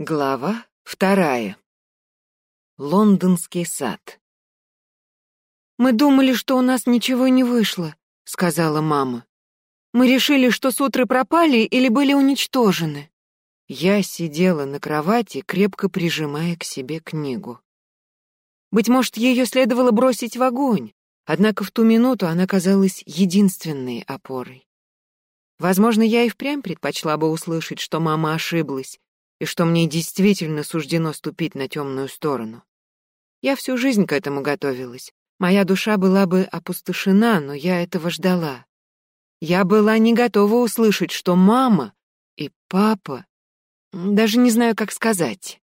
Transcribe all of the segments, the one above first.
Глава вторая. Лондонский сад. «Мы думали, что у нас ничего не вышло», — сказала мама. «Мы решили, что сутры пропали или были уничтожены». Я сидела на кровати, крепко прижимая к себе книгу. Быть может, ее следовало бросить в огонь, однако в ту минуту она казалась единственной опорой. Возможно, я и впрямь предпочла бы услышать, что мама ошиблась, и что мне действительно суждено ступить на темную сторону. Я всю жизнь к этому готовилась. Моя душа была бы опустошена, но я этого ждала. Я была не готова услышать, что мама и папа... Даже не знаю, как сказать.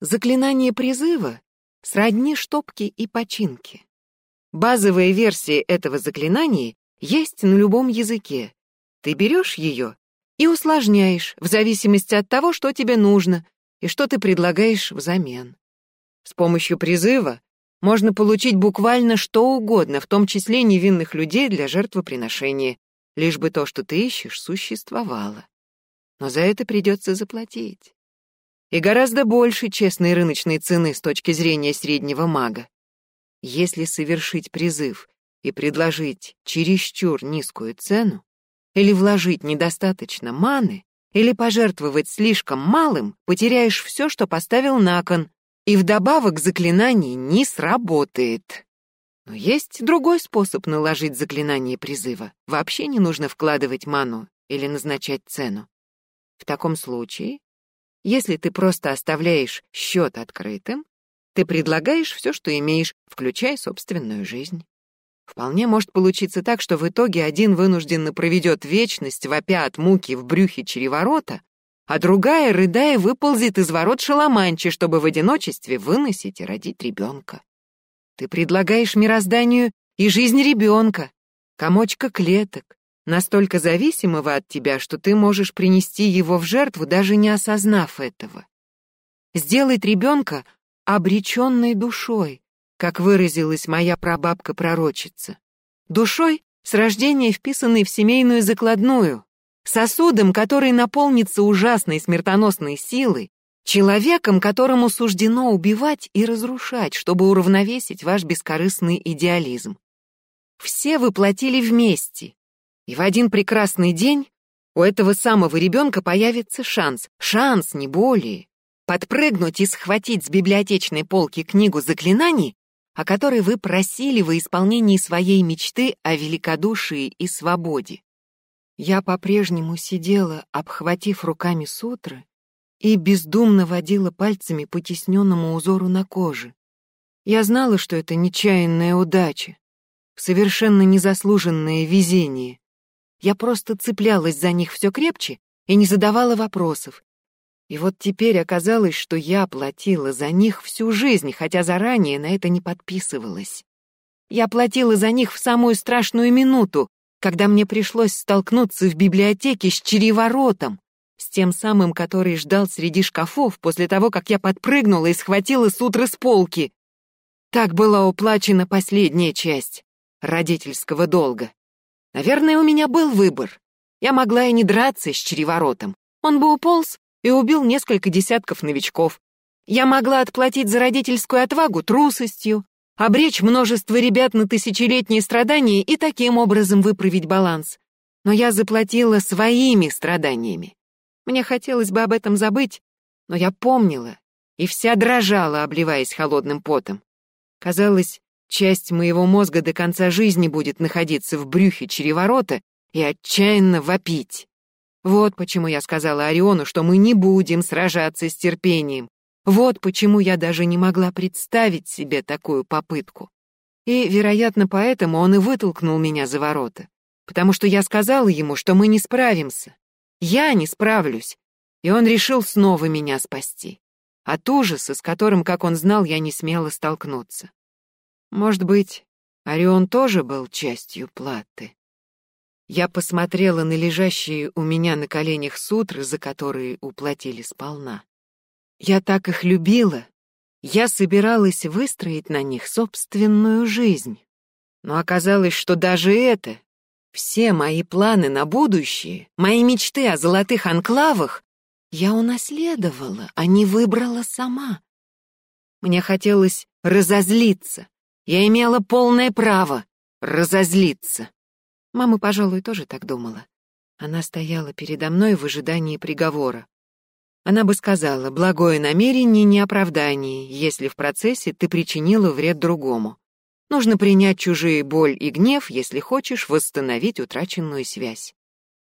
Заклинание призыва сродни штопки и починки. Базовая версия этого заклинания есть на любом языке. Ты берешь ее и усложняешь в зависимости от того, что тебе нужно и что ты предлагаешь взамен. С помощью призыва можно получить буквально что угодно, в том числе невинных людей для жертвоприношения, лишь бы то, что ты ищешь, существовало. Но за это придется заплатить. И гораздо больше честной рыночной цены с точки зрения среднего мага. Если совершить призыв и предложить чересчур низкую цену, или вложить недостаточно маны, или пожертвовать слишком малым, потеряешь все, что поставил на кон, и вдобавок заклинание не сработает. Но есть другой способ наложить заклинание призыва. Вообще не нужно вкладывать ману или назначать цену. В таком случае, если ты просто оставляешь счет открытым, ты предлагаешь все, что имеешь, включая собственную жизнь. Вполне может получиться так, что в итоге один вынужденно проведет вечность, вопя от муки в брюхе череворота, а другая, рыдая, выползет из ворот шаломанчи, чтобы в одиночестве выносить и родить ребенка. Ты предлагаешь мирозданию и жизнь ребенка, комочка клеток, настолько зависимого от тебя, что ты можешь принести его в жертву, даже не осознав этого. Сделать ребенка обреченной душой, как выразилась моя прабабка-пророчица. Душой, с рождения вписанной в семейную закладную, сосудом, который наполнится ужасной смертоносной силой, человеком, которому суждено убивать и разрушать, чтобы уравновесить ваш бескорыстный идеализм. Все воплотили вместе, и в один прекрасный день у этого самого ребенка появится шанс, шанс, не более, подпрыгнуть и схватить с библиотечной полки книгу заклинаний о которой вы просили во исполнении своей мечты о великодушии и свободе. Я по-прежнему сидела, обхватив руками сутры, и бездумно водила пальцами по тесненному узору на коже. Я знала, что это нечаянная удача, совершенно незаслуженное везение. Я просто цеплялась за них все крепче и не задавала вопросов, и вот теперь оказалось, что я платила за них всю жизнь, хотя заранее на это не подписывалась. Я платила за них в самую страшную минуту, когда мне пришлось столкнуться в библиотеке с череворотом, с тем самым, который ждал среди шкафов после того, как я подпрыгнула и схватила сутры с полки. Так была уплачена последняя часть родительского долга. Наверное, у меня был выбор. Я могла и не драться с череворотом. Он бы уполз, и убил несколько десятков новичков. Я могла отплатить за родительскую отвагу трусостью, обречь множество ребят на тысячелетние страдания и таким образом выправить баланс. Но я заплатила своими страданиями. Мне хотелось бы об этом забыть, но я помнила и вся дрожала, обливаясь холодным потом. Казалось, часть моего мозга до конца жизни будет находиться в брюхе череворота и отчаянно вопить. Вот почему я сказала Ориону, что мы не будем сражаться с терпением. Вот почему я даже не могла представить себе такую попытку. И, вероятно, поэтому он и вытолкнул меня за ворота. Потому что я сказала ему, что мы не справимся. Я не справлюсь. И он решил снова меня спасти. От ужаса, с которым, как он знал, я не смела столкнуться. Может быть, Орион тоже был частью платы. Я посмотрела на лежащие у меня на коленях сутры, за которые уплатили сполна. Я так их любила. Я собиралась выстроить на них собственную жизнь. Но оказалось, что даже это, все мои планы на будущее, мои мечты о золотых анклавах я унаследовала, а не выбрала сама. Мне хотелось разозлиться. Я имела полное право разозлиться. Мама, пожалуй, тоже так думала. Она стояла передо мной в ожидании приговора. Она бы сказала, благое намерение не оправдание, если в процессе ты причинила вред другому. Нужно принять чужие боль и гнев, если хочешь восстановить утраченную связь.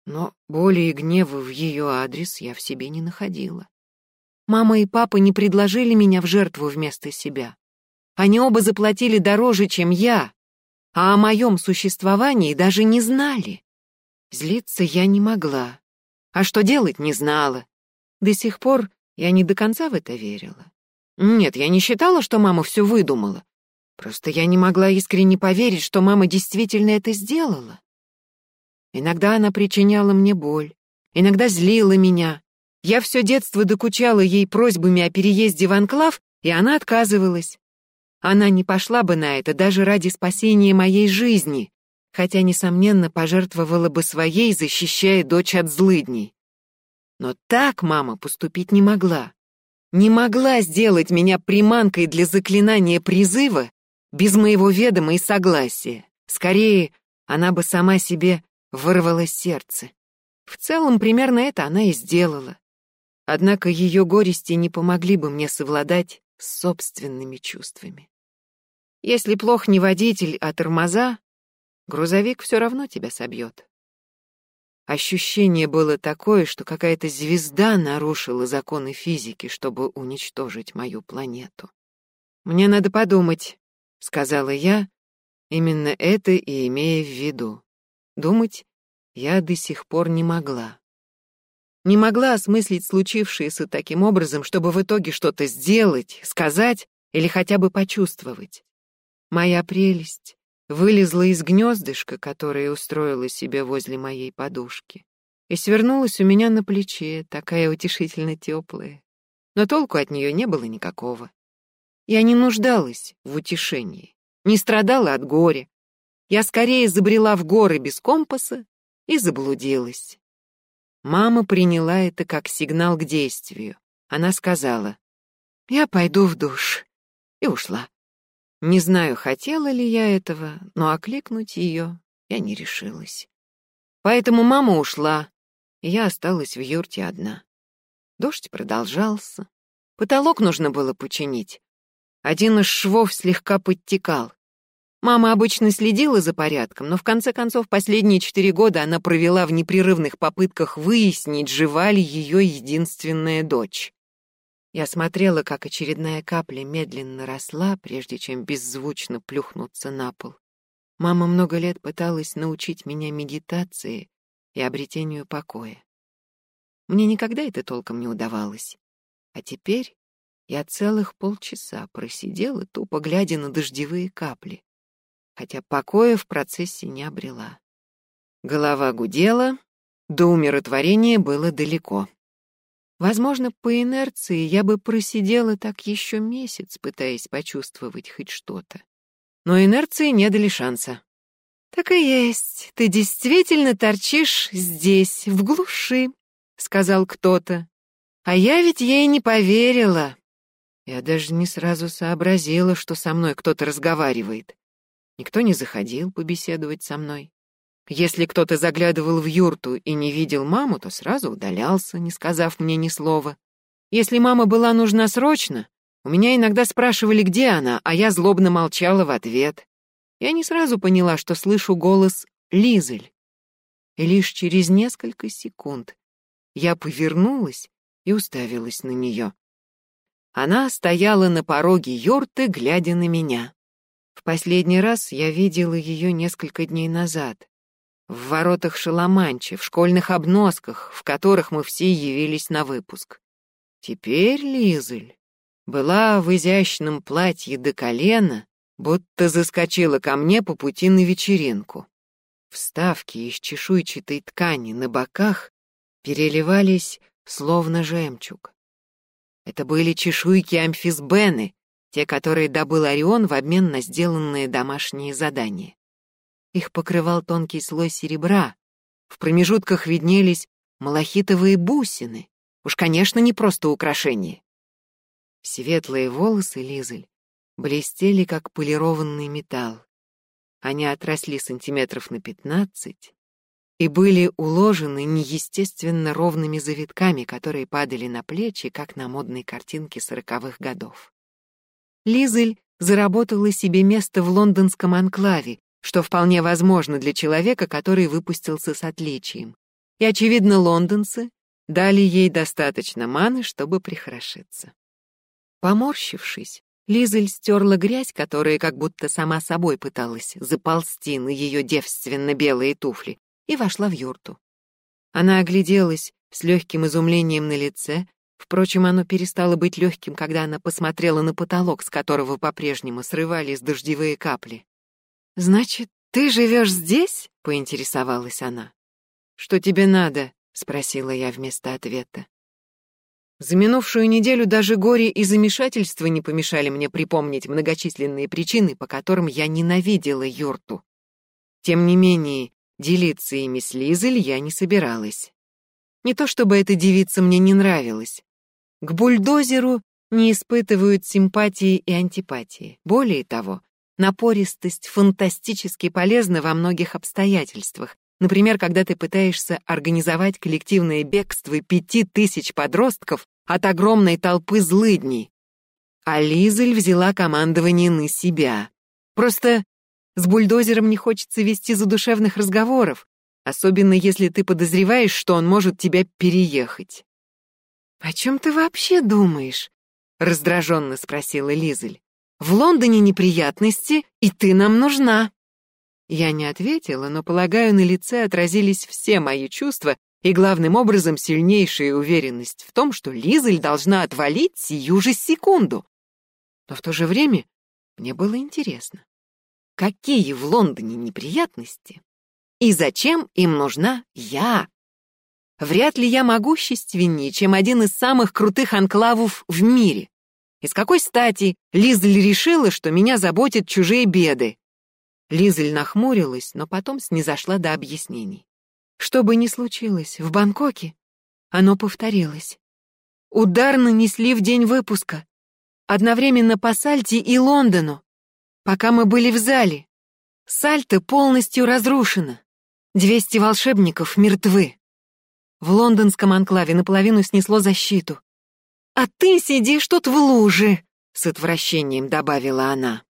Но боли и гнева в ее адрес я в себе не находила. Мама и папа не предложили меня в жертву вместо себя. Они оба заплатили дороже, чем я, а о моем существовании даже не знали. Злиться я не могла, а что делать не знала. До сих пор я не до конца в это верила. Нет, я не считала, что мама все выдумала. Просто я не могла искренне поверить, что мама действительно это сделала. Иногда она причиняла мне боль, иногда злила меня. Я все детство докучала ей просьбами о переезде в анклав, и она отказывалась. Она не пошла бы на это даже ради спасения моей жизни, хотя, несомненно, пожертвовала бы своей, защищая дочь от злыдней. Но так мама поступить не могла. Не могла сделать меня приманкой для заклинания призыва без моего ведома и согласия. Скорее, она бы сама себе вырвало сердце. В целом, примерно это она и сделала. Однако ее горести не помогли бы мне совладать с собственными чувствами. Если плох не водитель, а тормоза, грузовик все равно тебя собьет. Ощущение было такое, что какая-то звезда нарушила законы физики, чтобы уничтожить мою планету. «Мне надо подумать», — сказала я, именно это и имея в виду. Думать я до сих пор не могла. Не могла осмыслить случившееся таким образом, чтобы в итоге что-то сделать, сказать или хотя бы почувствовать. Моя прелесть вылезла из гнездышка, которое устроила себе возле моей подушки, и свернулась у меня на плече, такая утешительно теплая. Но толку от нее не было никакого. Я не нуждалась в утешении, не страдала от горя, я скорее забрела в горы без компаса и заблудилась. Мама приняла это как сигнал к действию. Она сказала, «Я пойду в душ», и ушла. Не знаю, хотела ли я этого, но окликнуть ее я не решилась. Поэтому мама ушла, и я осталась в юрте одна. Дождь продолжался. Потолок нужно было починить. Один из швов слегка подтекал. Мама обычно следила за порядком, но в конце концов последние четыре года она провела в непрерывных попытках выяснить, жива ли ее единственная дочь. Я смотрела, как очередная капля медленно росла, прежде чем беззвучно плюхнуться на пол. Мама много лет пыталась научить меня медитации и обретению покоя. Мне никогда это толком не удавалось. А теперь я целых полчаса просидела, тупо глядя на дождевые капли хотя покоя в процессе не обрела. Голова гудела, до умиротворения было далеко. Возможно, по инерции я бы просидела так еще месяц, пытаясь почувствовать хоть что-то. Но инерции не дали шанса. «Так и есть, ты действительно торчишь здесь, в глуши», — сказал кто-то. «А я ведь ей не поверила». Я даже не сразу сообразила, что со мной кто-то разговаривает. Никто не заходил побеседовать со мной. Если кто-то заглядывал в юрту и не видел маму, то сразу удалялся, не сказав мне ни слова. Если мама была нужна срочно, у меня иногда спрашивали, где она, а я злобно молчала в ответ. Я не сразу поняла, что слышу голос Лизель. И лишь через несколько секунд я повернулась и уставилась на нее. Она стояла на пороге юрты, глядя на меня. В последний раз я видела ее несколько дней назад. В воротах Шаламанчи, в школьных обносках, в которых мы все явились на выпуск. Теперь Лизель была в изящном платье до колена, будто заскочила ко мне по пути на вечеринку. Вставки из чешуйчатой ткани на боках переливались, словно жемчуг. Это были чешуйки амфисбены, те, которые добыл Орион в обмен на сделанные домашние задания. Их покрывал тонкий слой серебра, в промежутках виднелись малахитовые бусины, Уж, конечно, не просто украшение. Светлые волосы Лизель блестели, как полированный металл. Они отросли сантиметров на пятнадцать и были уложены неестественно ровными завитками, которые падали на плечи, как на модной картинке сороковых годов. Лизель заработала себе место в лондонском анклаве, что вполне возможно для человека, который выпустился с отличием. И, очевидно, лондонцы дали ей достаточно маны, чтобы прихорошиться. Поморщившись, Лизель стерла грязь, которая как будто сама собой пыталась заползти на ее девственно-белые туфли, и вошла в юрту. Она огляделась с легким изумлением на лице, впрочем, оно перестало быть легким, когда она посмотрела на потолок, с которого по-прежнему срывались дождевые капли. «Значит, ты живешь здесь?» — поинтересовалась она. «Что тебе надо?» — спросила я вместо ответа. За минувшую неделю даже горе и замешательство не помешали мне припомнить многочисленные причины, по которым я ненавидела юрту. Тем не менее, делиться ими с Лизель я не собиралась. Не то чтобы эта девица мне не нравилась. К бульдозеру не испытывают симпатии и антипатии. Более того, напористость фантастически полезна во многих обстоятельствах, Например, когда ты пытаешься организовать коллективное бегство пяти тысяч подростков от огромной толпы злыдней. А Лизель взяла командование на себя. Просто с бульдозером не хочется вести задушевных разговоров, особенно если ты подозреваешь, что он может тебя переехать. «О чем ты вообще думаешь?» — раздраженно спросила Лизель. «В Лондоне неприятности, и ты нам нужна». Я не ответила, но, полагаю, на лице отразились все мои чувства и, главным образом, сильнейшая уверенность в том, что Лизель должна отвалить сию же секунду. Но в то же время мне было интересно, какие в Лондоне неприятности и зачем им нужна я? Вряд ли я могущественнее, чем один из самых крутых анклавов в мире. И с какой стати Лизель решила, что меня заботят чужие беды? Лизель нахмурилась, но потом снизошла до объяснений. Что бы ни случилось в Бангкоке, оно повторилось. Удар нанесли в день выпуска. Одновременно по Сальте и Лондону. Пока мы были в зале. Сальто полностью разрушено. Двести волшебников мертвы. В лондонском анклаве наполовину снесло защиту. «А ты сидишь тут в луже», — с отвращением добавила она.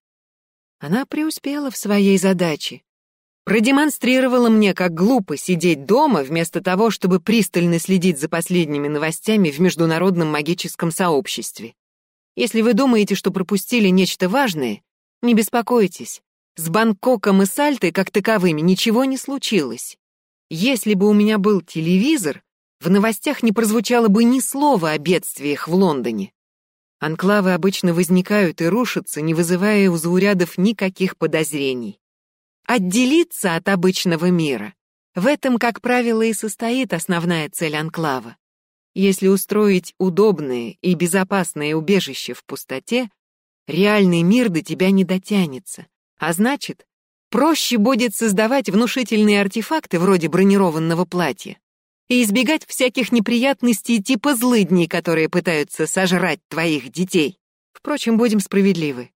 Она преуспела в своей задаче. Продемонстрировала мне, как глупо сидеть дома, вместо того, чтобы пристально следить за последними новостями в международном магическом сообществе. Если вы думаете, что пропустили нечто важное, не беспокойтесь. С Бангкоком и Сальтой, как таковыми, ничего не случилось. Если бы у меня был телевизор, в новостях не прозвучало бы ни слова о бедствиях в Лондоне. Анклавы обычно возникают и рушатся, не вызывая у заурядов никаких подозрений. Отделиться от обычного мира. В этом, как правило, и состоит основная цель анклава. Если устроить удобное и безопасное убежище в пустоте, реальный мир до тебя не дотянется. А значит, проще будет создавать внушительные артефакты вроде бронированного платья и избегать всяких неприятностей типа злыдней, которые пытаются сожрать твоих детей. Впрочем, будем справедливы.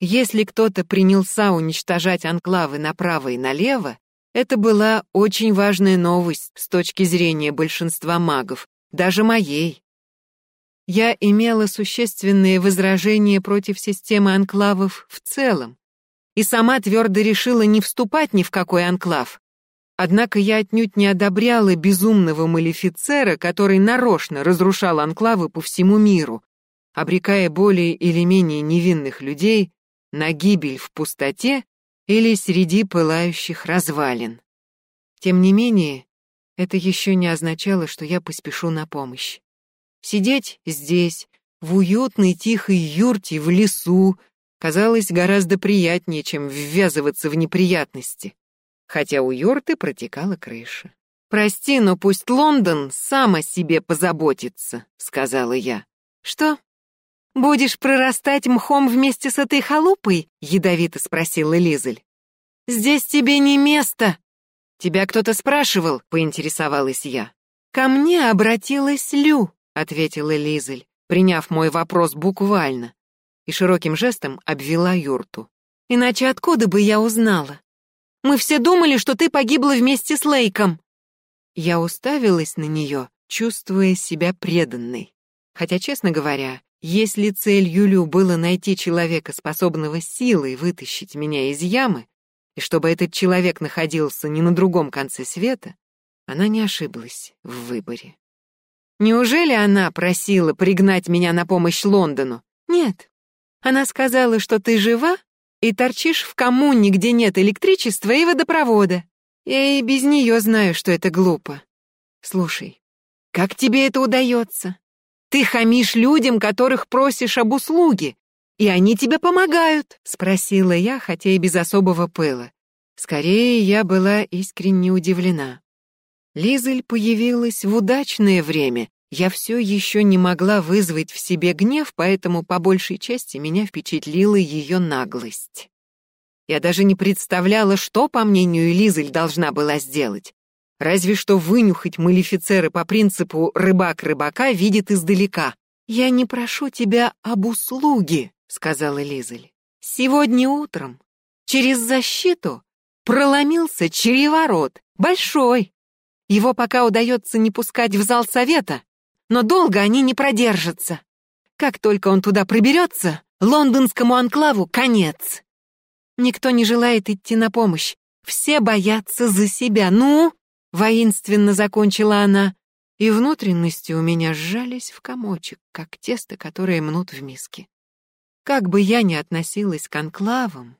Если кто-то принялся уничтожать анклавы направо и налево, это была очень важная новость с точки зрения большинства магов, даже моей. Я имела существенные возражения против системы анклавов в целом, и сама твердо решила не вступать ни в какой анклав, Однако я отнюдь не одобряла безумного малефицера, который нарочно разрушал анклавы по всему миру, обрекая более или менее невинных людей на гибель в пустоте или среди пылающих развалин. Тем не менее, это еще не означало, что я поспешу на помощь. Сидеть здесь, в уютной тихой юрте в лесу, казалось гораздо приятнее, чем ввязываться в неприятности хотя у юрты протекала крыша. «Прости, но пусть Лондон сам о себе позаботится», — сказала я. «Что? Будешь прорастать мхом вместе с этой халупой?» — ядовито спросила Лизель. «Здесь тебе не место!» «Тебя кто-то спрашивал?» — поинтересовалась я. «Ко мне обратилась Лю», — ответила Лизель, приняв мой вопрос буквально, и широким жестом обвела юрту. «Иначе откуда бы я узнала? Мы все думали, что ты погибла вместе с Лейком». Я уставилась на нее, чувствуя себя преданной. Хотя, честно говоря, если цель Юлю было найти человека, способного силой вытащить меня из ямы, и чтобы этот человек находился не на другом конце света, она не ошиблась в выборе. Неужели она просила пригнать меня на помощь Лондону? Нет. Она сказала, что ты жива и торчишь в коммуне, где нет электричества и водопровода. Я и без нее знаю, что это глупо. Слушай, как тебе это удается? Ты хамишь людям, которых просишь об услуге, и они тебе помогают?» — спросила я, хотя и без особого пыла. Скорее, я была искренне удивлена. Лизель появилась в удачное время. Я все еще не могла вызвать в себе гнев, поэтому по большей части меня впечатлила ее наглость. Я даже не представляла, что, по мнению Лизель, должна была сделать. Разве что вынюхать малифицеры по принципу «рыбак рыбака видит издалека». «Я не прошу тебя об услуге», сказала Лизель. Сегодня утром через защиту проломился череворот, большой. Его пока удается не пускать в зал совета, но долго они не продержатся. Как только он туда проберется, лондонскому анклаву конец. Никто не желает идти на помощь. Все боятся за себя. Ну, воинственно закончила она, и внутренности у меня сжались в комочек, как тесто, которое мнут в миске. Как бы я ни относилась к анклавам,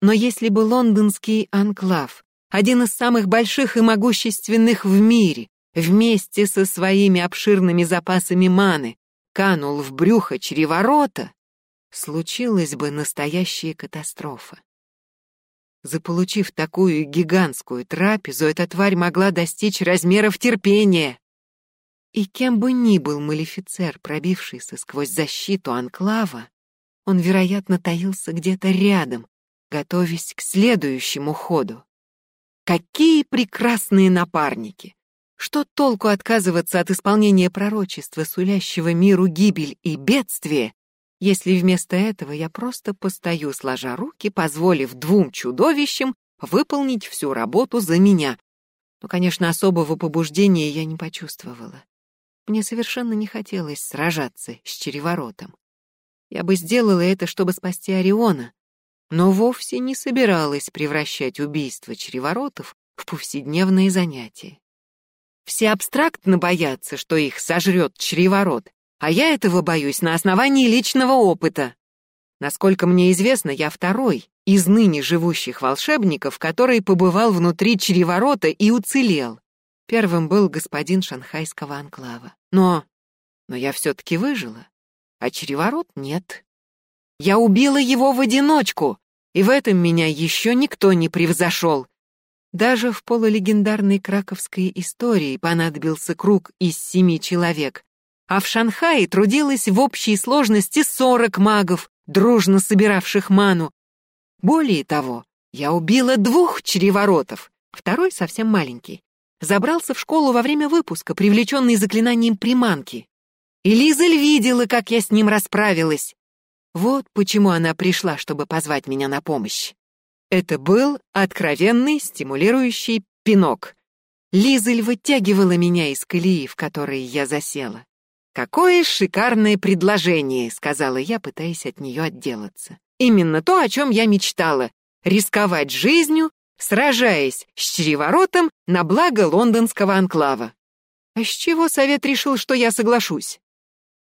но если бы лондонский анклав, один из самых больших и могущественных в мире, вместе со своими обширными запасами маны, канул в брюхо чреворота, случилась бы настоящая катастрофа. Заполучив такую гигантскую трапезу, эта тварь могла достичь размеров терпения. И кем бы ни был малефицер, пробившийся сквозь защиту анклава, он, вероятно, таился где-то рядом, готовясь к следующему ходу. Какие прекрасные напарники! Что толку отказываться от исполнения пророчества, сулящего миру гибель и бедствие, если вместо этого я просто постою, сложа руки, позволив двум чудовищам выполнить всю работу за меня? Но, конечно, особого побуждения я не почувствовала. Мне совершенно не хотелось сражаться с череворотом. Я бы сделала это, чтобы спасти Ориона, но вовсе не собиралась превращать убийство чреворотов в повседневные занятия. Все абстрактно боятся, что их сожрет чреворот, а я этого боюсь на основании личного опыта. Насколько мне известно, я второй из ныне живущих волшебников, который побывал внутри чреворота и уцелел. Первым был господин шанхайского анклава. Но... но я все-таки выжила а череворот нет. Я убила его в одиночку, и в этом меня еще никто не превзошел. Даже в полулегендарной краковской истории понадобился круг из семи человек, а в Шанхае трудилось в общей сложности сорок магов, дружно собиравших ману. Более того, я убила двух череворотов, второй совсем маленький. Забрался в школу во время выпуска, привлеченный заклинанием приманки. И Лизель видела, как я с ним расправилась. Вот почему она пришла, чтобы позвать меня на помощь. Это был откровенный стимулирующий пинок. Лизель вытягивала меня из колеи, в которой я засела. «Какое шикарное предложение», — сказала я, пытаясь от нее отделаться. «Именно то, о чем я мечтала. Рисковать жизнью, сражаясь с чреворотом на благо лондонского анклава. А с чего совет решил, что я соглашусь?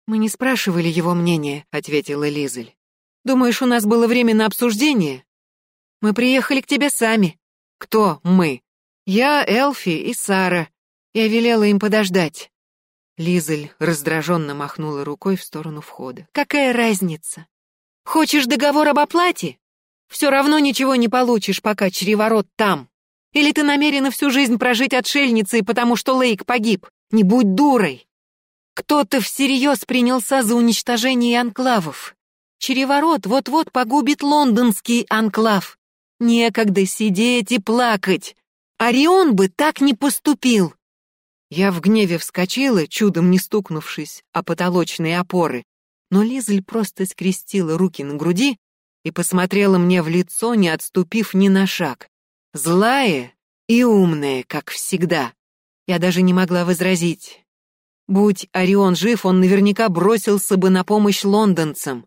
«Мы не спрашивали его мнения», — ответила Лизель. «Думаешь, у нас было время на обсуждение? Мы приехали к тебе сами». «Кто мы?» «Я, Элфи и Сара. Я велела им подождать». Лизель раздраженно махнула рукой в сторону входа. «Какая разница? Хочешь договор об оплате? Все равно ничего не получишь, пока чреворот там. Или ты намерена всю жизнь прожить отшельницей, потому что Лейк погиб? Не будь дурой!» Кто-то всерьез принялся за уничтожение анклавов. Череворот вот-вот погубит лондонский анклав. Некогда сидеть и плакать. Орион бы так не поступил. Я в гневе вскочила, чудом не стукнувшись о потолочные опоры, но Лизель просто скрестила руки на груди и посмотрела мне в лицо, не отступив ни на шаг. Злая и умная, как всегда. Я даже не могла возразить. Будь Орион жив, он наверняка бросился бы на помощь лондонцам.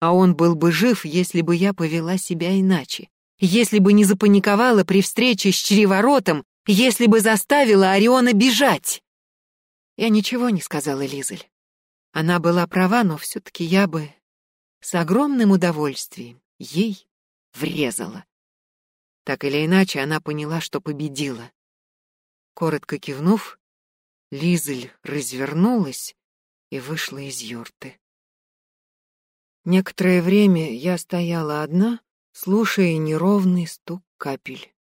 А он был бы жив, если бы я повела себя иначе. Если бы не запаниковала при встрече с чреворотом, если бы заставила Ориона бежать. Я ничего не сказала Лизель. Она была права, но все-таки я бы с огромным удовольствием ей врезала. Так или иначе, она поняла, что победила. Коротко кивнув, Лизель развернулась и вышла из юрты. Некоторое время я стояла одна, слушая неровный стук капель.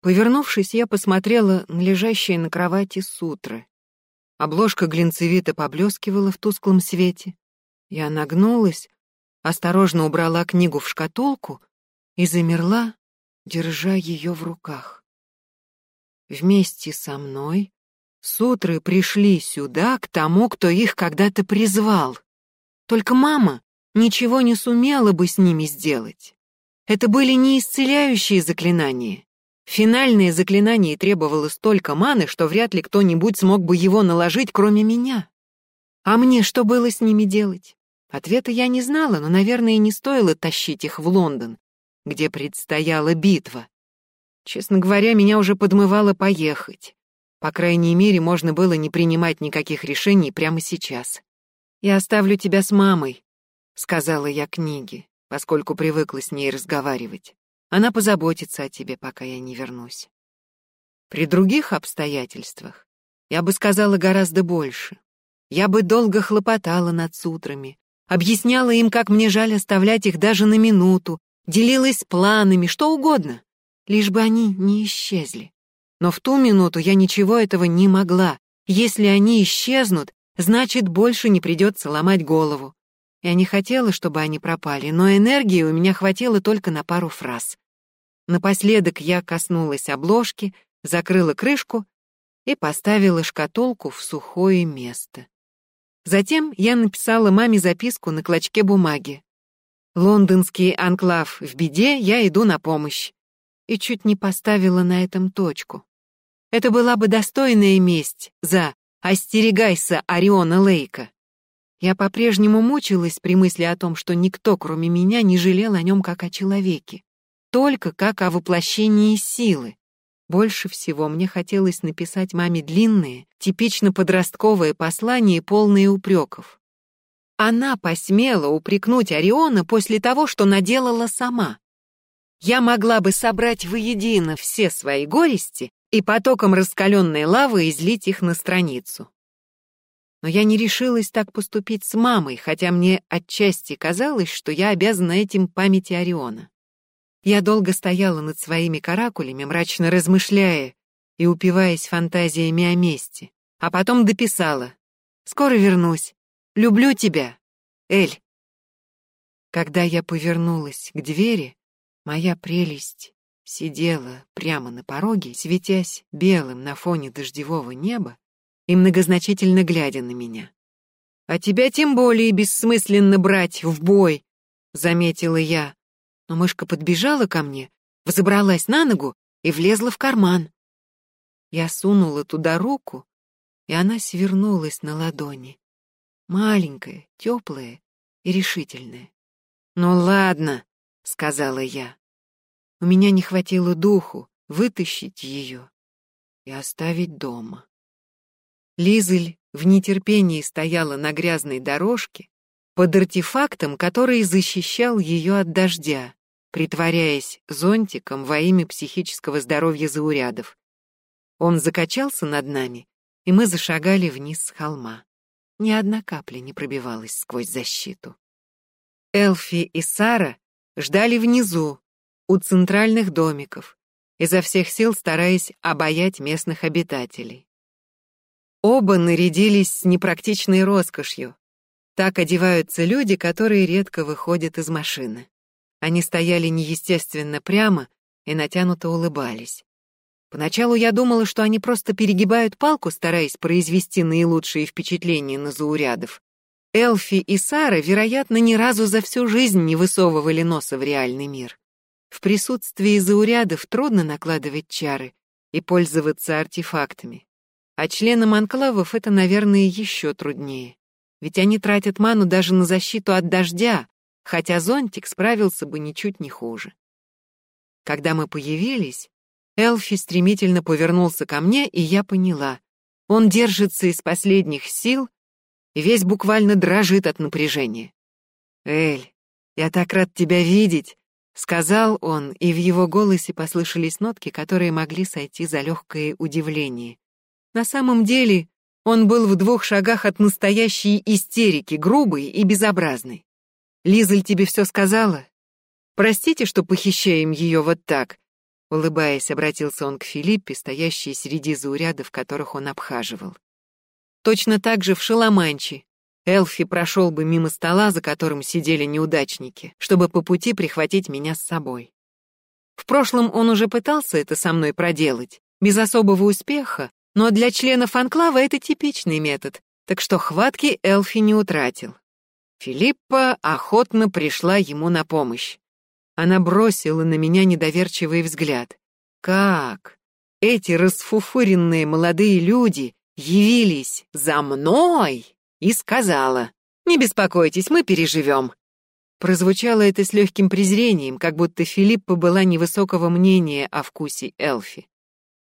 Повернувшись, я посмотрела на лежащие на кровати сутры. Обложка глинцевито поблескивала в тусклом свете. Я нагнулась, осторожно убрала книгу в шкатулку и замерла, держа ее в руках. Вместе со мной сутры пришли сюда, к тому, кто их когда-то призвал. Только мама ничего не сумела бы с ними сделать. Это были не исцеляющие заклинания. Финальное заклинание требовало столько маны, что вряд ли кто-нибудь смог бы его наложить, кроме меня. А мне что было с ними делать? Ответа я не знала, но, наверное, не стоило тащить их в Лондон, где предстояла битва. Честно говоря, меня уже подмывало поехать. По крайней мере, можно было не принимать никаких решений прямо сейчас. «Я оставлю тебя с мамой», — сказала я книге, поскольку привыкла с ней разговаривать. Она позаботится о тебе, пока я не вернусь. При других обстоятельствах я бы сказала гораздо больше. Я бы долго хлопотала над сутрами, объясняла им, как мне жаль оставлять их даже на минуту, делилась планами, что угодно, лишь бы они не исчезли. Но в ту минуту я ничего этого не могла. Если они исчезнут, значит, больше не придется ломать голову. Я не хотела, чтобы они пропали, но энергии у меня хватило только на пару фраз. Напоследок я коснулась обложки, закрыла крышку и поставила шкатулку в сухое место. Затем я написала маме записку на клочке бумаги. «Лондонский анклав в беде, я иду на помощь». И чуть не поставила на этом точку. Это была бы достойная месть за «Остерегайся Ориона Лейка». Я по-прежнему мучилась при мысли о том, что никто, кроме меня, не жалел о нем как о человеке. Только как о воплощении силы. Больше всего мне хотелось написать маме длинные, типично подростковые послания, полные упреков. Она посмела упрекнуть Ориона после того, что наделала сама. Я могла бы собрать воедино все свои горести и потоком раскаленной лавы излить их на страницу но я не решилась так поступить с мамой, хотя мне отчасти казалось, что я обязана этим памяти Ориона. Я долго стояла над своими каракулями, мрачно размышляя и упиваясь фантазиями о месте, а потом дописала. «Скоро вернусь. Люблю тебя. Эль». Когда я повернулась к двери, моя прелесть сидела прямо на пороге, светясь белым на фоне дождевого неба, и многозначительно глядя на меня. «А тебя тем более бессмысленно брать в бой», — заметила я. Но мышка подбежала ко мне, взобралась на ногу и влезла в карман. Я сунула туда руку, и она свернулась на ладони. Маленькая, теплая и решительная. «Ну ладно», — сказала я. У меня не хватило духу вытащить ее и оставить дома. Лизель в нетерпении стояла на грязной дорожке под артефактом, который защищал ее от дождя, притворяясь зонтиком во имя психического здоровья заурядов. Он закачался над нами, и мы зашагали вниз с холма. Ни одна капля не пробивалась сквозь защиту. Элфи и Сара ждали внизу, у центральных домиков, изо всех сил стараясь обаять местных обитателей. Оба нарядились с непрактичной роскошью. Так одеваются люди, которые редко выходят из машины. Они стояли неестественно прямо и натянуто улыбались. Поначалу я думала, что они просто перегибают палку, стараясь произвести наилучшие впечатления на заурядов. Элфи и Сара, вероятно, ни разу за всю жизнь не высовывали носа в реальный мир. В присутствии заурядов трудно накладывать чары и пользоваться артефактами. А членам анклавов это, наверное, еще труднее. Ведь они тратят ману даже на защиту от дождя, хотя зонтик справился бы ничуть не хуже. Когда мы появились, Элфи стремительно повернулся ко мне, и я поняла. Он держится из последних сил и весь буквально дрожит от напряжения. «Эль, я так рад тебя видеть», — сказал он, и в его голосе послышались нотки, которые могли сойти за легкое удивление. На самом деле он был в двух шагах от настоящей истерики, грубой и безобразной. «Лизель тебе все сказала? Простите, что похищаем ее вот так», Улыбаясь, обратился он к Филиппе, стоящей среди заурядов, которых он обхаживал. Точно так же в Шаламанчи. Элфи прошел бы мимо стола, за которым сидели неудачники, чтобы по пути прихватить меня с собой. В прошлом он уже пытался это со мной проделать, без особого успеха, но для членов анклава это типичный метод, так что хватки Элфи не утратил. Филиппа охотно пришла ему на помощь. Она бросила на меня недоверчивый взгляд. Как? Эти расфуфыренные молодые люди явились за мной и сказала, «Не беспокойтесь, мы переживем». Прозвучало это с легким презрением, как будто Филиппа была невысокого мнения о вкусе Элфи.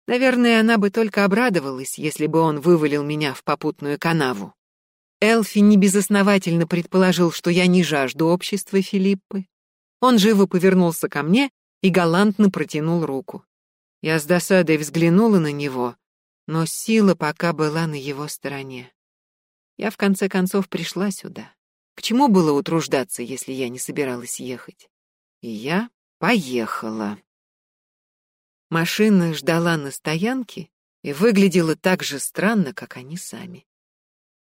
Наверное, она бы только обрадовалась, если бы он вывалил меня в попутную канаву. Элфи небезосновательно предположил, что я не жажду общества Филиппы, он живо повернулся ко мне и галантно протянул руку. Я с досадой взглянула на него, но сила пока была на его стороне. Я в конце концов пришла сюда. К чему было утруждаться, если я не собиралась ехать? И я поехала. Машина ждала на стоянке и выглядела так же странно, как они сами.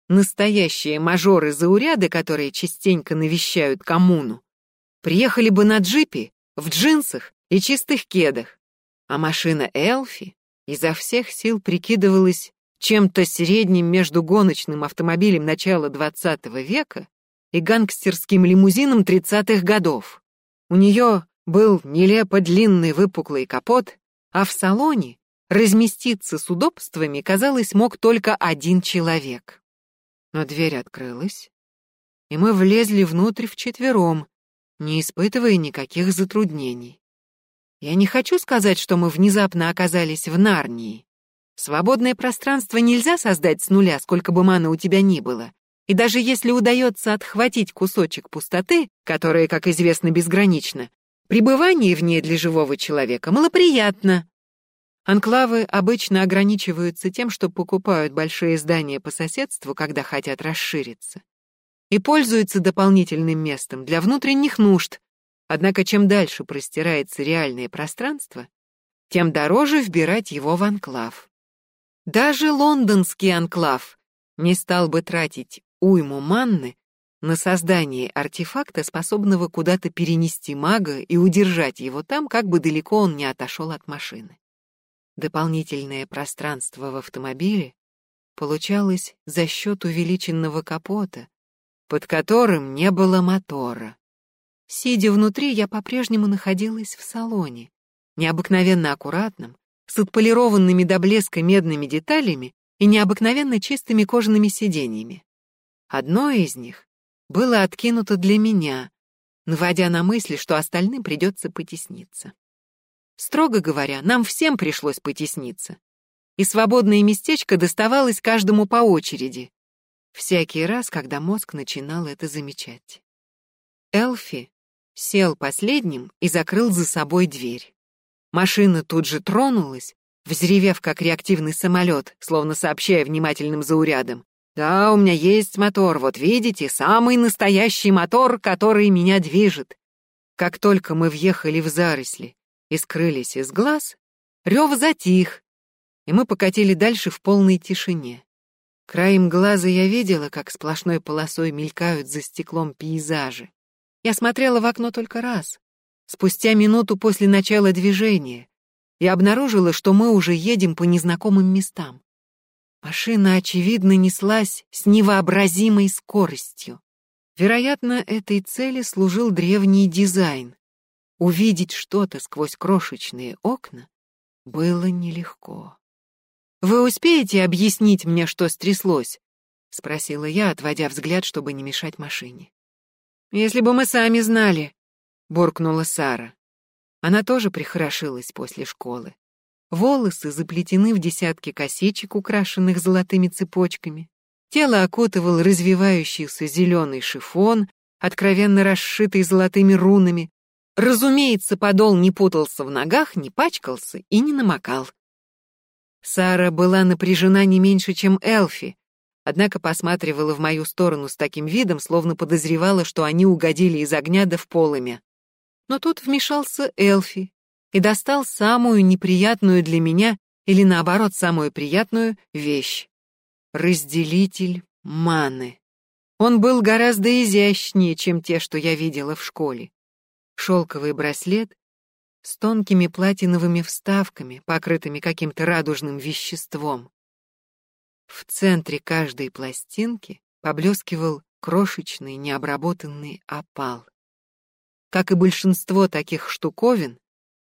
Настоящие мажоры-зауряды, которые частенько навещают коммуну, Приехали бы на джипе, в джинсах и чистых кедах. А машина Элфи изо всех сил прикидывалась чем-то средним между гоночным автомобилем начала XX века и гангстерским лимузином 30-х годов. У нее был нелепо длинный выпуклый капот, а в салоне разместиться с удобствами, казалось, мог только один человек. Но дверь открылась, и мы влезли внутрь вчетвером, не испытывая никаких затруднений. Я не хочу сказать, что мы внезапно оказались в Нарнии. Свободное пространство нельзя создать с нуля, сколько бы маны у тебя ни было. И даже если удается отхватить кусочек пустоты, которая, как известно, безгранична, пребывание в ней для живого человека малоприятно. Анклавы обычно ограничиваются тем, что покупают большие здания по соседству, когда хотят расшириться и пользуется дополнительным местом для внутренних нужд. Однако чем дальше простирается реальное пространство, тем дороже вбирать его в анклав. Даже лондонский анклав не стал бы тратить уйму манны на создание артефакта, способного куда-то перенести мага и удержать его там, как бы далеко он не отошел от машины. Дополнительное пространство в автомобиле получалось за счет увеличенного капота, под которым не было мотора. Сидя внутри, я по-прежнему находилась в салоне, необыкновенно аккуратном, с отполированными до блеска медными деталями и необыкновенно чистыми кожаными сиденьями. Одно из них было откинуто для меня, наводя на мысли, что остальным придется потесниться. Строго говоря, нам всем пришлось потесниться. И свободное местечко доставалось каждому по очереди, Всякий раз, когда мозг начинал это замечать. Элфи сел последним и закрыл за собой дверь. Машина тут же тронулась, взревев как реактивный самолет, словно сообщая внимательным заурядам. «Да, у меня есть мотор, вот видите, самый настоящий мотор, который меня движет». Как только мы въехали в заросли и скрылись из глаз, рев затих, и мы покатили дальше в полной тишине. Краем глаза я видела, как сплошной полосой мелькают за стеклом пейзажи. Я смотрела в окно только раз, спустя минуту после начала движения, и обнаружила, что мы уже едем по незнакомым местам. Машина, очевидно, неслась с невообразимой скоростью. Вероятно, этой цели служил древний дизайн. Увидеть что-то сквозь крошечные окна было нелегко. «Вы успеете объяснить мне, что стряслось?» — спросила я, отводя взгляд, чтобы не мешать машине. «Если бы мы сами знали», — буркнула Сара. Она тоже прихорошилась после школы. Волосы заплетены в десятки косичек, украшенных золотыми цепочками. Тело окутывал развивающийся зеленый шифон, откровенно расшитый золотыми рунами. Разумеется, подол не путался в ногах, не пачкался и не намокал. Сара была напряжена не меньше, чем Элфи, однако посматривала в мою сторону с таким видом, словно подозревала, что они угодили из огня да в полымя. Но тут вмешался Элфи и достал самую неприятную для меня, или наоборот, самую приятную вещь. Разделитель маны. Он был гораздо изящнее, чем те, что я видела в школе. Шелковый браслет с тонкими платиновыми вставками, покрытыми каким-то радужным веществом. В центре каждой пластинки поблескивал крошечный необработанный опал. Как и большинство таких штуковин,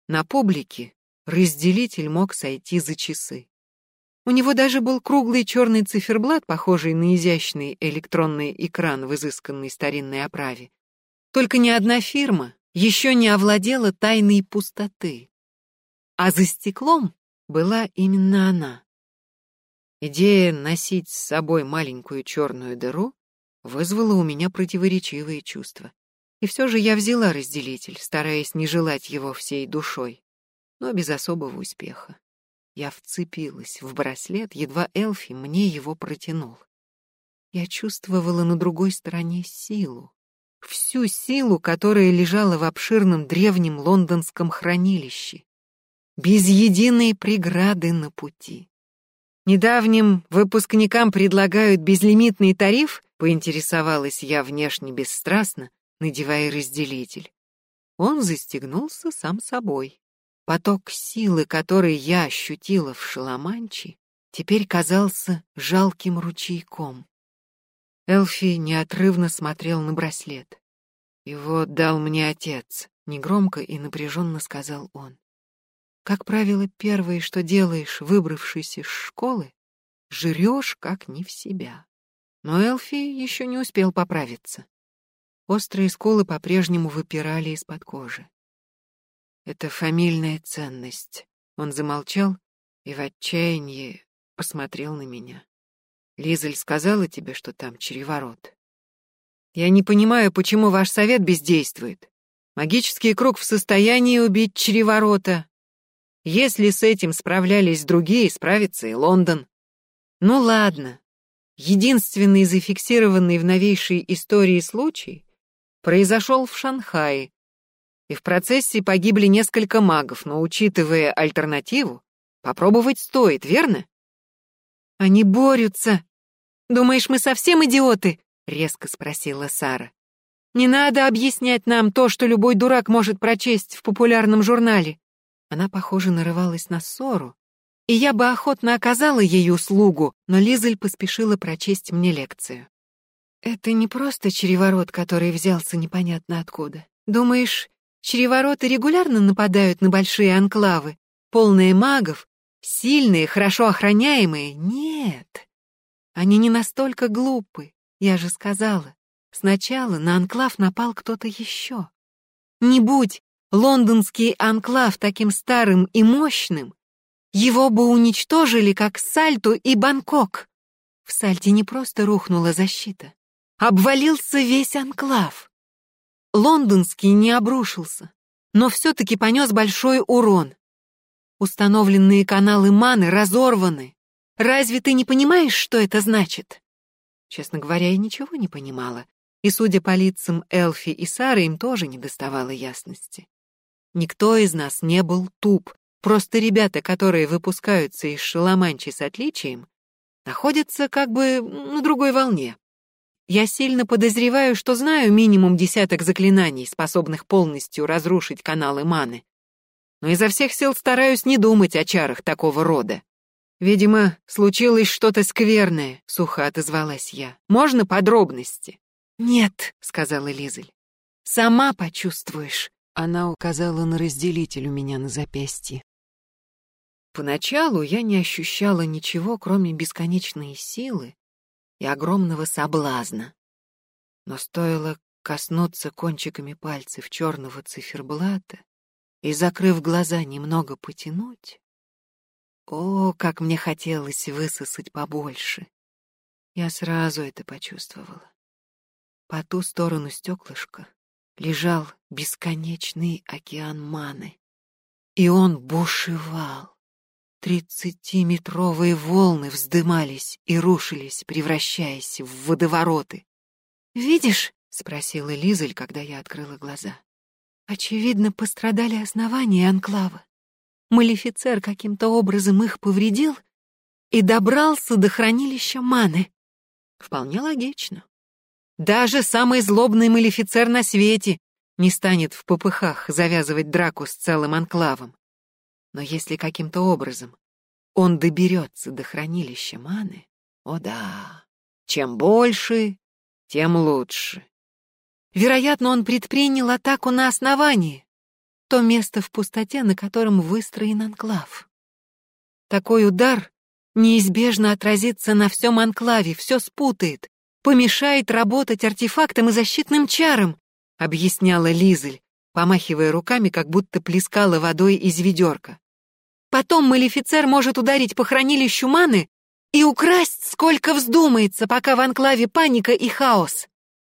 на публике разделитель мог сойти за часы. У него даже был круглый черный циферблат, похожий на изящный электронный экран в изысканной старинной оправе. Только ни одна фирма еще не овладела тайной пустоты. А за стеклом была именно она. Идея носить с собой маленькую черную дыру вызвала у меня противоречивые чувства. И все же я взяла разделитель, стараясь не желать его всей душой, но без особого успеха. Я вцепилась в браслет, едва Элфи мне его протянул. Я чувствовала на другой стороне силу, всю силу, которая лежала в обширном древнем лондонском хранилище, без единой преграды на пути. Недавним выпускникам предлагают безлимитный тариф, поинтересовалась я внешне бесстрастно, надевая разделитель. Он застегнулся сам собой. Поток силы, который я ощутила в Шаламанче, теперь казался жалким ручейком. Элфи неотрывно смотрел на браслет. «Его дал мне отец», — негромко и напряженно сказал он. Как правило, первое, что делаешь, выбравшись из школы, жрешь как не в себя. Но Элфи еще не успел поправиться. Острые сколы по-прежнему выпирали из-под кожи. Это фамильная ценность. Он замолчал и в отчаянии посмотрел на меня. Лизель сказала тебе, что там череворот. Я не понимаю, почему ваш совет бездействует. Магический круг в состоянии убить череворота. Если с этим справлялись другие, справится и Лондон. Ну ладно. Единственный зафиксированный в новейшей истории случай произошел в Шанхае, и в процессе погибли несколько магов, но, учитывая альтернативу, попробовать стоит, верно? Они борются. Думаешь, мы совсем идиоты? Резко спросила Сара. Не надо объяснять нам то, что любой дурак может прочесть в популярном журнале. Она, похоже, нарывалась на ссору, и я бы охотно оказала ей услугу, но Лизель поспешила прочесть мне лекцию. Это не просто череворот, который взялся непонятно откуда. Думаешь, черевороты регулярно нападают на большие анклавы, полные магов, сильные, хорошо охраняемые? Нет. Они не настолько глупы, я же сказала. Сначала на анклав напал кто-то еще. Не будь лондонский анклав таким старым и мощным, его бы уничтожили, как Сальту и Бангкок. В Сальте не просто рухнула защита обвалился весь анклав. Лондонский не обрушился, но все-таки понес большой урон. Установленные каналы маны разорваны. Разве ты не понимаешь, что это значит? Честно говоря, я ничего не понимала, и, судя по лицам Элфи и Сары, им тоже не доставало ясности. Никто из нас не был туп, просто ребята, которые выпускаются из шеломанчи с отличием, находятся как бы на другой волне. Я сильно подозреваю, что знаю минимум десяток заклинаний, способных полностью разрушить каналы маны. но изо всех сил стараюсь не думать о чарах такого рода. Видимо, случилось что-то скверное, сухо отозвалась я. Можно подробности? Нет, сказала Лизель. Сама почувствуешь. Она указала на разделитель у меня на запястье. Поначалу я не ощущала ничего, кроме бесконечной силы и огромного соблазна. Но стоило коснуться кончиками пальцев черного циферблата и, закрыв глаза, немного потянуть, о, как мне хотелось высосать побольше. Я сразу это почувствовала. По ту сторону стеклышка лежал бесконечный океан маны. И он бушевал. Тридцатиметровые волны вздымались и рушились, превращаясь в водовороты. «Видишь?» — спросила Лизель, когда я открыла глаза. «Очевидно, пострадали основания анклава. Малефицер каким-то образом их повредил и добрался до хранилища маны. Вполне логично. Даже самый злобный малефицер на свете не станет в попыхах завязывать драку с целым анклавом. Но если каким-то образом он доберется до хранилища маны, о да, чем больше, тем лучше. Вероятно, он предпринял атаку на основании, то место в пустоте, на котором выстроен анклав. Такой удар неизбежно отразится на всем анклаве, все спутает, помешает работать артефактам и защитным чарам, объясняла Лизель, помахивая руками, как будто плескала водой из ведерка. Потом Малефицер может ударить по хранилищу маны и украсть сколько вздумается, пока в анклаве паника и хаос.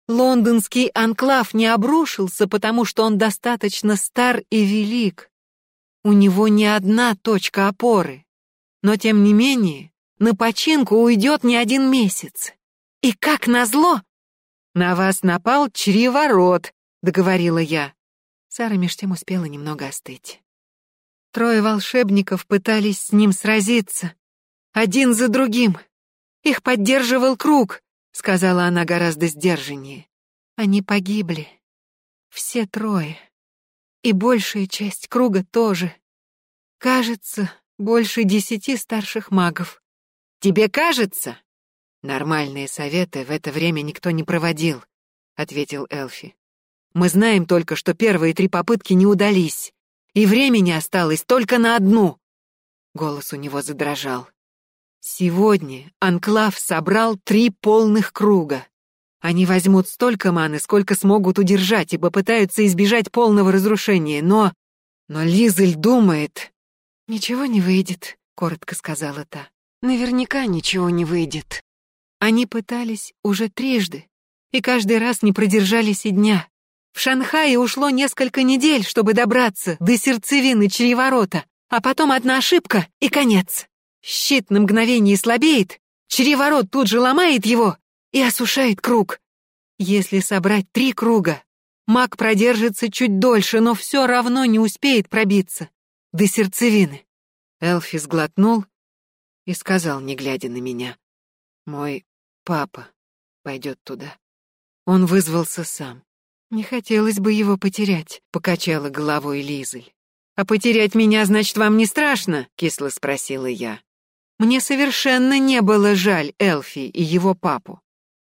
Лондонский анклав не обрушился, потому что он достаточно стар и велик. У него не одна точка опоры. Но, тем не менее, на починку уйдет не один месяц. И как назло... «На вас напал чреворот», — договорила я. Сара меж тем успела немного остыть. Трое волшебников пытались с ним сразиться. Один за другим. Их поддерживал круг, — сказала она гораздо сдержаннее. «Они погибли. Все трое. И большая часть круга тоже. Кажется, больше десяти старших магов. Тебе кажется?» «Нормальные советы в это время никто не проводил», — ответил Элфи. «Мы знаем только, что первые три попытки не удались, и времени осталось только на одну». Голос у него задрожал. Сегодня Анклав собрал три полных круга. Они возьмут столько маны, сколько смогут удержать, и попытаются избежать полного разрушения, но... Но Лизель думает... «Ничего не выйдет», — коротко сказала та. «Наверняка ничего не выйдет». Они пытались уже трижды, и каждый раз не продержались и дня. В Шанхае ушло несколько недель, чтобы добраться до сердцевины чревоворота, а потом одна ошибка и конец. Щит на мгновение слабеет, чреворот тут же ломает его и осушает круг. Если собрать три круга, маг продержится чуть дольше, но все равно не успеет пробиться до сердцевины. Элфи сглотнул и сказал, не глядя на меня, «Мой папа пойдет туда». Он вызвался сам. «Не хотелось бы его потерять», — покачала головой Лизель. «А потерять меня, значит, вам не страшно?» — кисло спросила я. Мне совершенно не было жаль Элфи и его папу.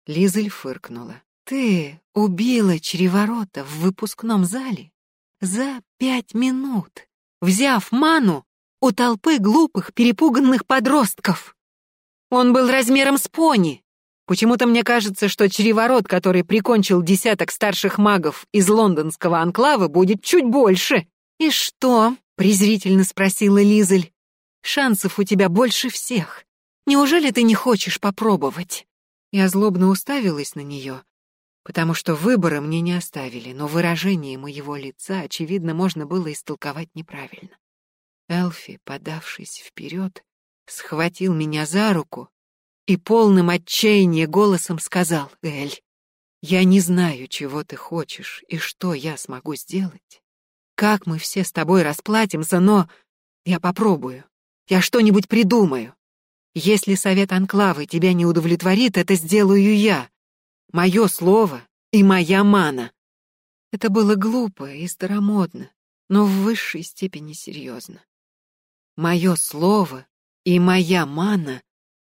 Лизель фыркнула. Ты убила чреворота в выпускном зале за пять минут, взяв ману у толпы глупых, перепуганных подростков. Он был размером с пони. Почему-то мне кажется, что чреворот, который прикончил десяток старших магов из лондонского анклава, будет чуть больше. «И что?» — презрительно спросила Лизель. Шансов у тебя больше всех. Неужели ты не хочешь попробовать?» Я злобно уставилась на нее, потому что выбора мне не оставили, но выражение моего лица, очевидно, можно было истолковать неправильно. Элфи, подавшись вперед, схватил меня за руку и полным отчаяния голосом сказал, «Эль, я не знаю, чего ты хочешь и что я смогу сделать. Как мы все с тобой расплатимся, но я попробую. Я что-нибудь придумаю. Если совет Анклавы тебя не удовлетворит, это сделаю я. Мое слово и моя мана. Это было глупо и старомодно, но в высшей степени серьезно. Мое слово и моя мана —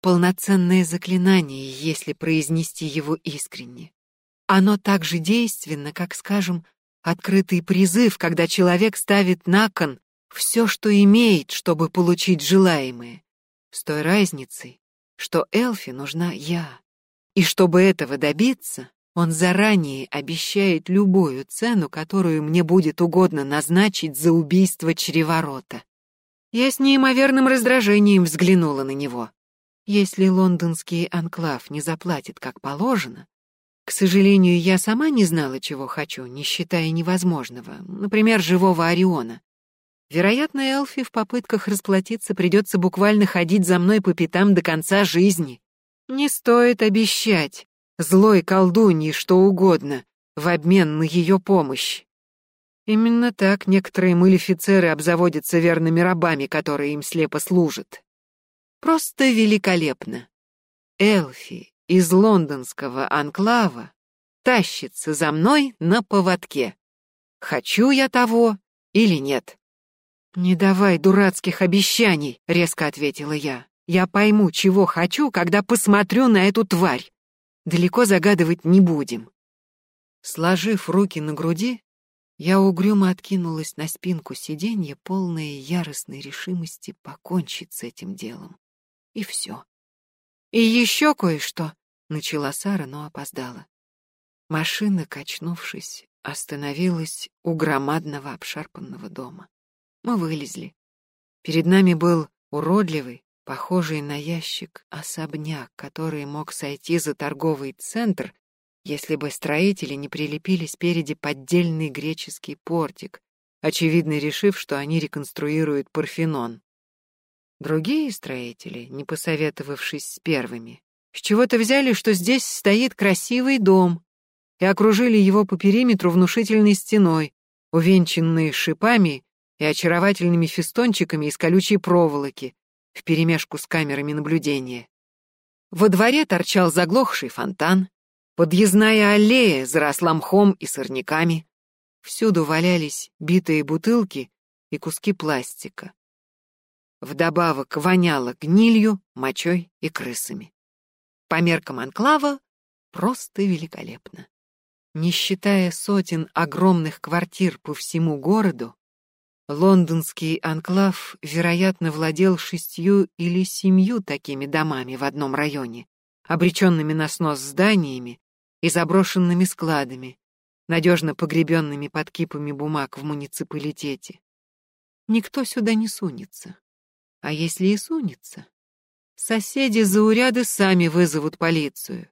полноценное заклинание, если произнести его искренне. Оно так же действенно, как, скажем, открытый призыв, когда человек ставит на кон все, что имеет, чтобы получить желаемое, с той разницей, что Элфи нужна я. И чтобы этого добиться, он заранее обещает любую цену, которую мне будет угодно назначить за убийство чреворота. Я с неимоверным раздражением взглянула на него. Если лондонский анклав не заплатит как положено, к сожалению, я сама не знала, чего хочу, не считая невозможного, например, живого Ориона. Вероятно, Элфи в попытках расплатиться придется буквально ходить за мной по пятам до конца жизни. Не стоит обещать злой колдуньи что угодно в обмен на ее помощь. Именно так некоторые малефицеры обзаводятся верными рабами, которые им слепо служат. Просто великолепно. Элфи из лондонского анклава тащится за мной на поводке. Хочу я того или нет? «Не давай дурацких обещаний», — резко ответила я. «Я пойму, чего хочу, когда посмотрю на эту тварь. Далеко загадывать не будем». Сложив руки на груди, я угрюмо откинулась на спинку сиденья, полная яростной решимости покончить с этим делом. И все. «И еще кое-что», — начала Сара, но опоздала. Машина, качнувшись, остановилась у громадного обшарпанного дома. Мы вылезли. Перед нами был уродливый, похожий на ящик, особняк, который мог сойти за торговый центр, если бы строители не прилепили спереди поддельный греческий портик, очевидно решив, что они реконструируют Парфенон. Другие строители, не посоветовавшись с первыми, с чего-то взяли, что здесь стоит красивый дом, и окружили его по периметру внушительной стеной, увенчанной шипами и очаровательными фестончиками из колючей проволоки, вперемешку с камерами наблюдения. Во дворе торчал заглохший фонтан, подъездная аллея заросла мхом и сорняками, всюду валялись битые бутылки и куски пластика. Вдобавок воняло гнилью, мочой и крысами. По меркам анклава просто великолепно. Не считая сотен огромных квартир по всему городу, лондонский анклав, вероятно, владел шестью или семью такими домами в одном районе, обреченными на снос зданиями и заброшенными складами, надежно погребенными под кипами бумаг в муниципалитете. Никто сюда не сунется. А если и сунется, соседи зауряды сами вызовут полицию,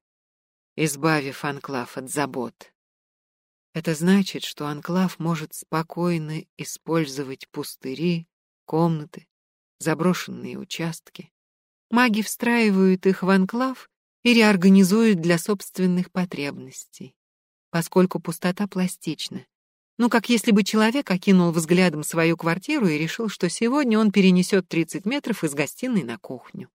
избавив анклав от забот. Это значит, что анклав может спокойно использовать пустыри, комнаты, заброшенные участки. Маги встраивают их в анклав и реорганизуют для собственных потребностей, поскольку пустота пластична, ну, как если бы человек окинул взглядом свою квартиру и решил, что сегодня он перенесет 30 метров из гостиной на кухню.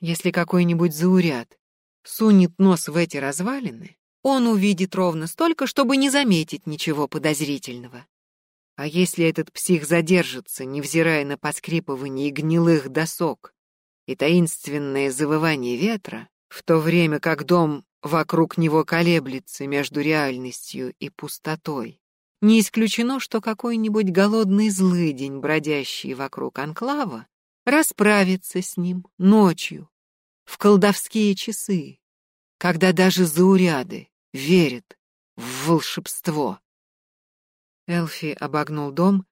Если какой-нибудь зауряд сунет нос в эти развалины, он увидит ровно столько, чтобы не заметить ничего подозрительного. А если этот псих задержится, невзирая на поскрипывание гнилых досок и таинственное завывание ветра, в то время как дом вокруг него колеблется между реальностью и пустотой, не исключено, что какой-нибудь голодный злыдень, бродящий вокруг анклава, расправится с ним ночью, в колдовские часы, когда даже зауряды верят в волшебство. Элфи обогнул дом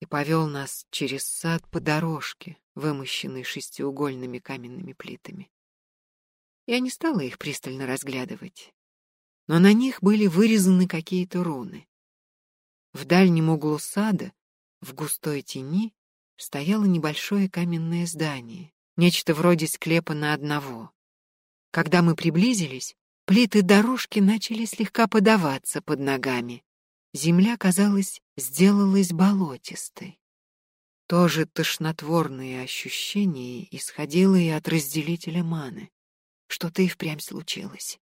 и повел нас через сад по дорожке, вымощенной шестиугольными каменными плитами. Я не стала их пристально разглядывать, но на них были вырезаны какие-то руны. В дальнем углу сада, в густой тени, стояло небольшое каменное здание, нечто вроде склепа на одного. Когда мы приблизились, плиты дорожки начали слегка подаваться под ногами. Земля, казалось, сделалась болотистой. Тоже тошнотворные ощущения исходило и от разделителя маны. Что-то и впрямь случилось.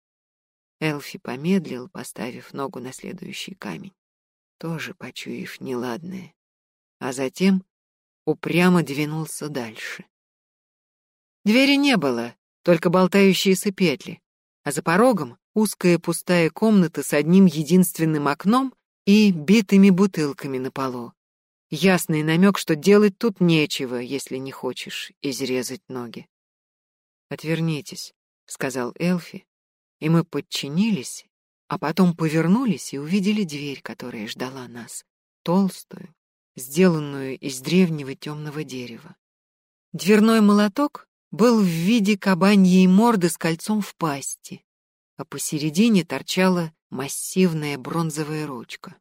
Элфи помедлил, поставив ногу на следующий камень тоже почуяв неладное. а затем упрямо двинулся дальше. Двери не было, только болтающиеся петли, а за порогом узкая пустая комната с одним единственным окном и битыми бутылками на полу. Ясный намек, что делать тут нечего, если не хочешь изрезать ноги. «Отвернитесь», — сказал Элфи, и мы подчинились, а потом повернулись и увидели дверь, которая ждала нас, толстую, сделанную из древнего темного дерева. Дверной молоток был в виде кабаньей морды с кольцом в пасти, а посередине торчала массивная бронзовая ручка.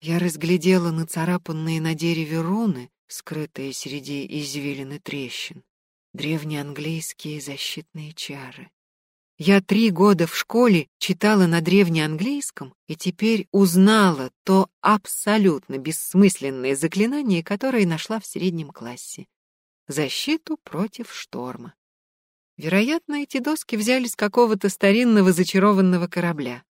Я разглядела нацарапанные на дереве руны, скрытые среди извилин трещин, древнеанглийские защитные чары. Я три года в школе читала на древнеанглийском и теперь узнала то абсолютно бессмысленное заклинание, которое нашла в среднем классе. Защиту против шторма. Вероятно, эти доски взяли с какого-то старинного зачарованного корабля.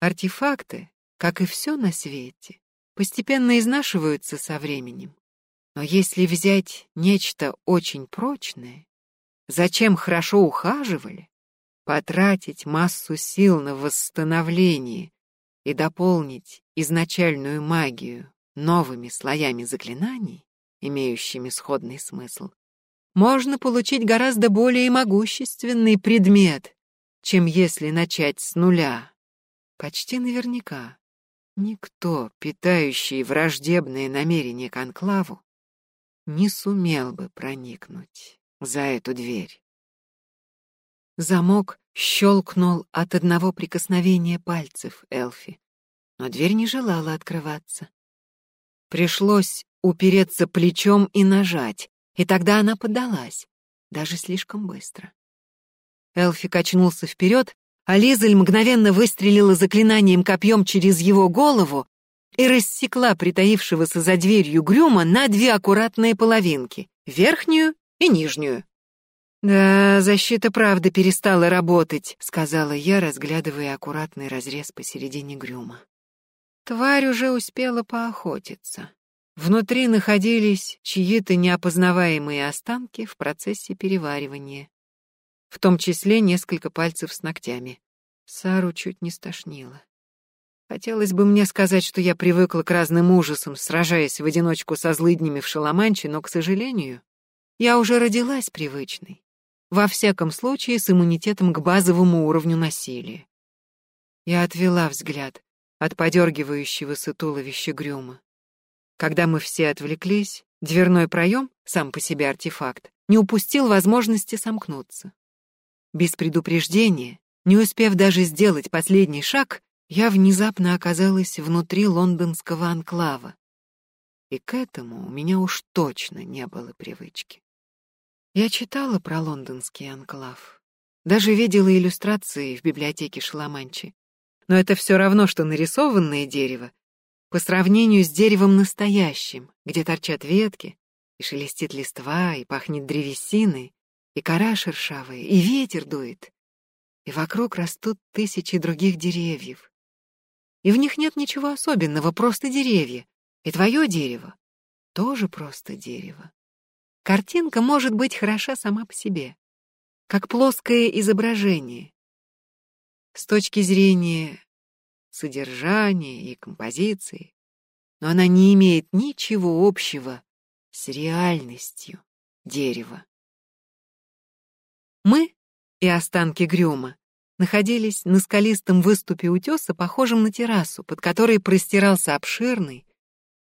Артефакты, как и все на свете, постепенно изнашиваются со временем. Но если взять нечто очень прочное, зачем хорошо ухаживали, потратить массу сил на восстановление и дополнить изначальную магию новыми слоями заклинаний, имеющими сходный смысл, можно получить гораздо более могущественный предмет, чем если начать с нуля. Почти наверняка никто, питающий враждебные намерения к анклаву, не сумел бы проникнуть за эту дверь. Замок щелкнул от одного прикосновения пальцев Элфи, но дверь не желала открываться. Пришлось упереться плечом и нажать, и тогда она поддалась, даже слишком быстро. Элфи качнулся вперед, а Лизель мгновенно выстрелила заклинанием копьем через его голову и рассекла притаившегося за дверью Грюма на две аккуратные половинки — верхнюю и нижнюю. «Да, защита правда перестала работать», — сказала я, разглядывая аккуратный разрез посередине Грюма. Тварь уже успела поохотиться. Внутри находились чьи-то неопознаваемые останки в процессе переваривания, в том числе несколько пальцев с ногтями. Сару чуть не стошнило. Хотелось бы мне сказать, что я привыкла к разным ужасам, сражаясь в одиночку со злыднями в Шаламанче, но, к сожалению, я уже родилась привычной. Во всяком случае, с иммунитетом к базовому уровню насилия. Я отвела взгляд от подергивающегося туловища Грюма. Когда мы все отвлеклись, дверной проем, сам по себе артефакт, не упустил возможности сомкнуться. Без предупреждения, не успев даже сделать последний шаг, я внезапно оказалась внутри лондонского анклава. И к этому у меня уж точно не было привычки. Я читала про лондонский анклав. Даже видела иллюстрации в библиотеке Шаламанчи. Но это все равно, что нарисованное дерево по сравнению с деревом настоящим, где торчат ветки, и шелестит листва, и пахнет древесиной, и кора шершавая, и ветер дует, и вокруг растут тысячи других деревьев. И в них нет ничего особенного, просто деревья. И твое дерево тоже просто дерево. Картинка может быть хороша сама по себе, как плоское изображение. С точки зрения содержания и композиции, но она не имеет ничего общего с реальностью дерева. Мы и останки Грюма находились на скалистом выступе утеса, похожем на террасу, под которой простирался обширный,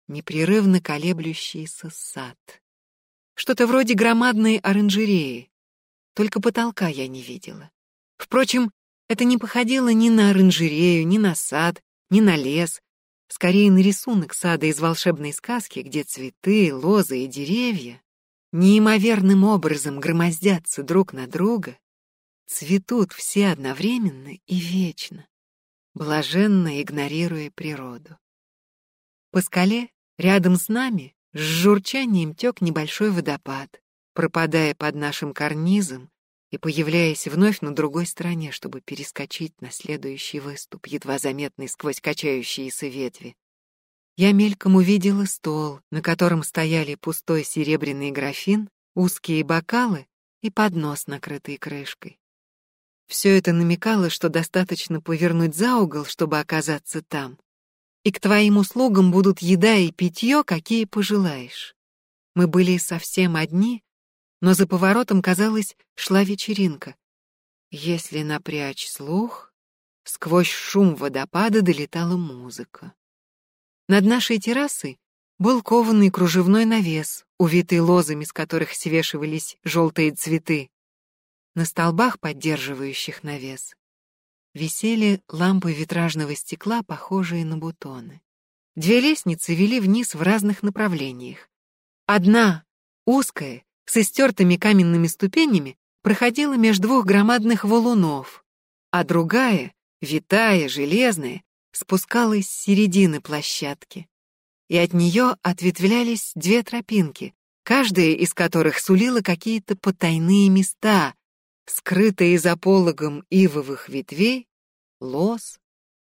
непрерывно колеблющийся сад. Что-то вроде громадной оранжереи. Только потолка я не видела. Впрочем, это не походило ни на оранжерею, ни на сад, ни на лес. Скорее, на рисунок сада из волшебной сказки, где цветы, лозы и деревья неимоверным образом громоздятся друг на друга, цветут все одновременно и вечно, блаженно игнорируя природу. По скале, рядом с нами, с журчанием тек небольшой водопад, пропадая под нашим карнизом и появляясь вновь на другой стороне, чтобы перескочить на следующий выступ, едва заметный сквозь качающиеся ветви. я мельком увидела стол, на котором стояли пустой серебряный графин, узкие бокалы и поднос, накрытый крышкой. Все это намекало, что достаточно повернуть за угол, чтобы оказаться там. И к твоим услугам будут еда и питье, какие пожелаешь. Мы были совсем одни, но за поворотом, казалось, шла вечеринка. Если напрячь слух, сквозь шум водопада долетала музыка. Над нашей террасой был кованный кружевной навес, увитый лозами, с которых свешивались желтые цветы. На столбах, поддерживающих навес, висели лампы витражного стекла, похожие на бутоны. Две лестницы вели вниз в разных направлениях. Одна, узкая, с истертыми каменными ступенями, проходила между двух громадных валунов, а другая, витая, железная, спускалась с середины площадки, и от нее ответвлялись две тропинки, каждая из которых сулила какие-то потайные места, скрытые за пологом ивовых ветвей, лоз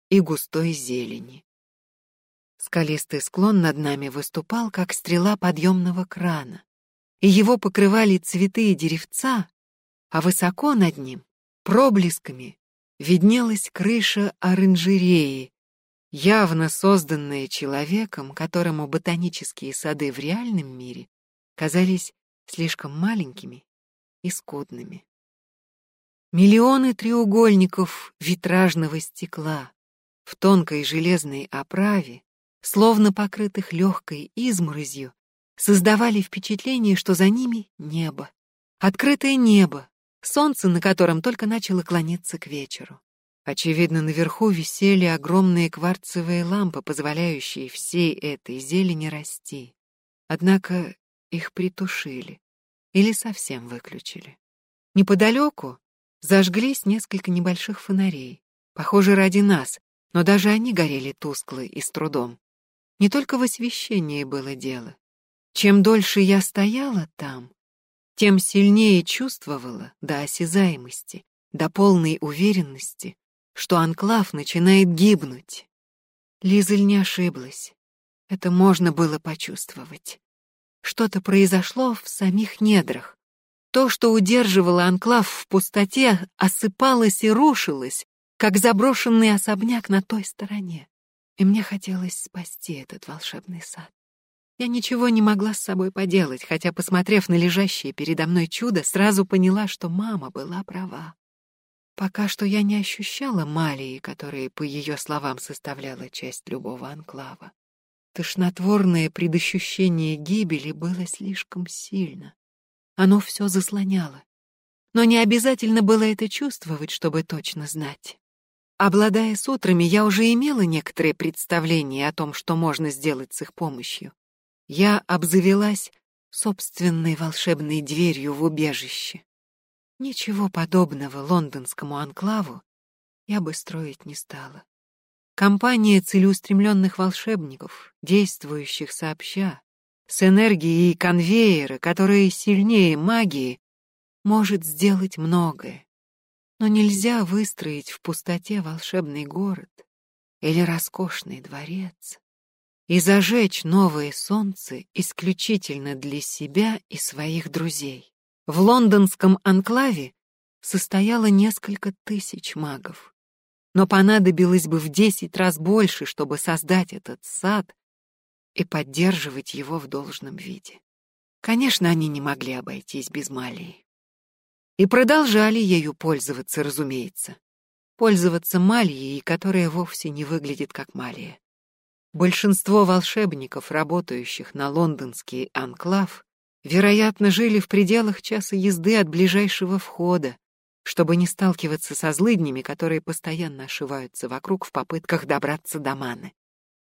и густой зелени. Скалистый склон над нами выступал, как стрела подъемного крана, и его покрывали цветы и деревца, а высоко над ним, проблесками, виднелась крыша оранжереи, явно созданная человеком, которому ботанические сады в реальном мире казались слишком маленькими и скудными. Миллионы треугольников витражного стекла в тонкой железной оправе, словно покрытых легкой изморозью, создавали впечатление, что за ними небо. Открытое небо, солнце на котором только начало клониться к вечеру. Очевидно, наверху висели огромные кварцевые лампы, позволяющие всей этой зелени расти. Однако их притушили или совсем выключили. Неподалеку зажглись несколько небольших фонарей, похоже, ради нас, но даже они горели тускло и с трудом. Не только в освещении было дело. Чем дольше я стояла там, тем сильнее чувствовала до осязаемости, до полной уверенности, что анклав начинает гибнуть. Лизель не ошиблась. Это можно было почувствовать. Что-то произошло в самих недрах. То, что удерживало анклав в пустоте, осыпалось и рушилось, как заброшенный особняк на той стороне. И мне хотелось спасти этот волшебный сад. Я ничего не могла с собой поделать, хотя, посмотрев на лежащее передо мной чудо, сразу поняла, что мама была права. Пока что я не ощущала малии, которая, по ее словам, составляла часть любого анклава. Тошнотворное предощущение гибели было слишком сильно. Оно все заслоняло. Но не обязательно было это чувствовать, чтобы точно знать. Обладая сутрами, я уже имела некоторое представление о том, что можно сделать с их помощью я обзавелась собственной волшебной дверью в убежище. Ничего подобного лондонскому анклаву я бы строить не стала. Компания целеустремленных волшебников, действующих сообща, с энергией конвейера, которая сильнее магии, может сделать многое. Но нельзя выстроить в пустоте волшебный город или роскошный дворец и зажечь новое солнце исключительно для себя и своих друзей. В лондонском анклаве состояло несколько тысяч магов, но понадобилось бы в десять раз больше, чтобы создать этот сад и поддерживать его в должном виде. Конечно, они не могли обойтись без Малии. И продолжали ею пользоваться, разумеется. Пользоваться Малией, которая вовсе не выглядит как Малия. Большинство волшебников, работающих на лондонский анклав, вероятно, жили в пределах часа езды от ближайшего входа, чтобы не сталкиваться со злыднями, которые постоянно ошиваются вокруг в попытках добраться до маны.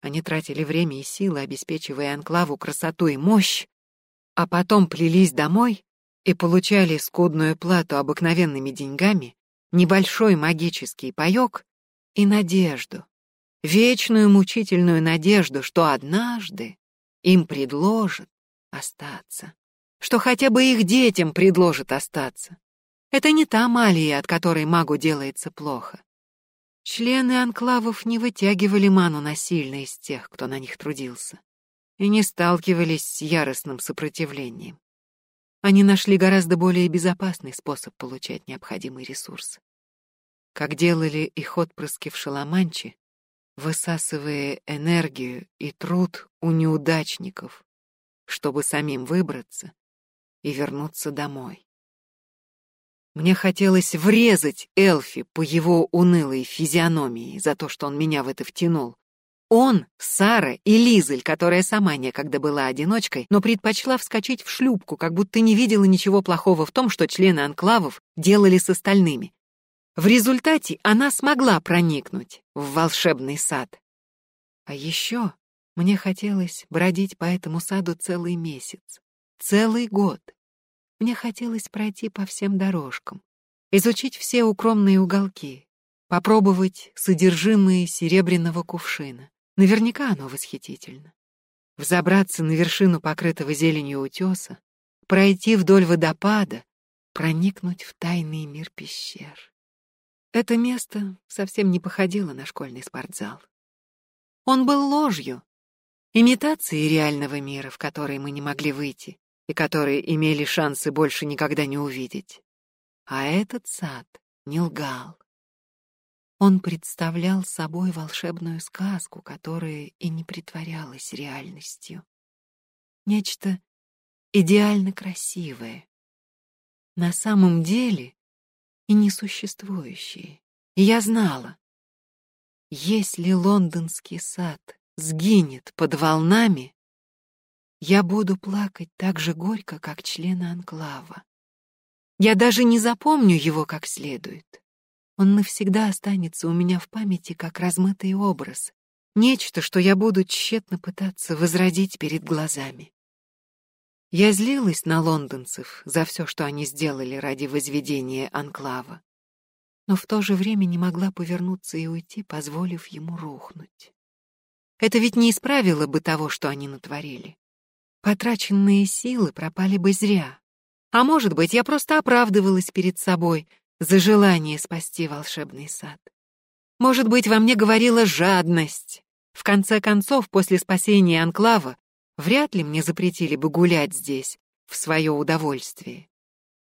Они тратили время и силы, обеспечивая анклаву красоту и мощь, а потом плелись домой и получали скудную плату обыкновенными деньгами, небольшой магический паёк и надежду, вечную мучительную надежду, что однажды им предложат остаться, что хотя бы их детям предложат остаться. Это не та Малия, от которой магу делается плохо. Члены анклавов не вытягивали ману насильно из тех, кто на них трудился, и не сталкивались с яростным сопротивлением. Они нашли гораздо более безопасный способ получать необходимый ресурс. Как делали их отпрыски в Шаламанче, высасывая энергию и труд у неудачников, чтобы самим выбраться и вернуться домой. Мне хотелось врезать Элфи по его унылой физиономии за то, что он меня в это втянул. Он, Сара и Лизель, которая сама некогда была одиночкой, но предпочла вскочить в шлюпку, как будто не видела ничего плохого в том, что члены анклавов делали с остальными. В результате она смогла проникнуть в волшебный сад. А еще мне хотелось бродить по этому саду целый месяц, целый год. Мне хотелось пройти по всем дорожкам, изучить все укромные уголки, попробовать содержимое серебряного кувшина. Наверняка оно восхитительно. Взобраться на вершину покрытого зеленью утеса, пройти вдоль водопада, проникнуть в тайный мир пещер. Это место совсем не походило на школьный спортзал. Он был ложью, имитацией реального мира, в который мы не могли выйти, и которые имели шансы больше никогда не увидеть. А этот сад не лгал. Он представлял собой волшебную сказку, которая и не притворялась реальностью. Нечто идеально красивое. На самом деле и несуществующее. И я знала, если лондонский сад сгинет под волнами, я буду плакать так же горько, как члены анклава. Я даже не запомню его как следует. Он навсегда останется у меня в памяти как размытый образ, нечто, что я буду тщетно пытаться возродить перед глазами. Я злилась на лондонцев за все, что они сделали ради возведения анклава, но в то же время не могла повернуться и уйти, позволив ему рухнуть. Это ведь не исправило бы того, что они натворили. Потраченные силы пропали бы зря. А может быть, я просто оправдывалась перед собой за желание спасти волшебный сад. Может быть, во мне говорила жадность. В конце концов, после спасения Анклава, вряд ли мне запретили бы гулять здесь в свое удовольствие.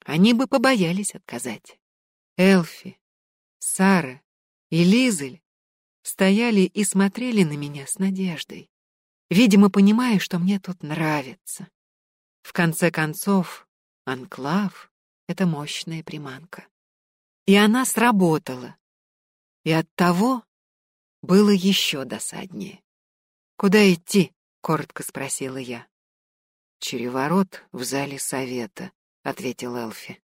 Они бы побоялись отказать. Элфи, Сара и Лизель стояли и смотрели на меня с надеждой видимо, понимая, что мне тут нравится. В конце концов, анклав — это мощная приманка. И она сработала. И от того было еще досаднее. «Куда идти?» — коротко спросила я. «Череворот в зале совета», — ответил Элфи.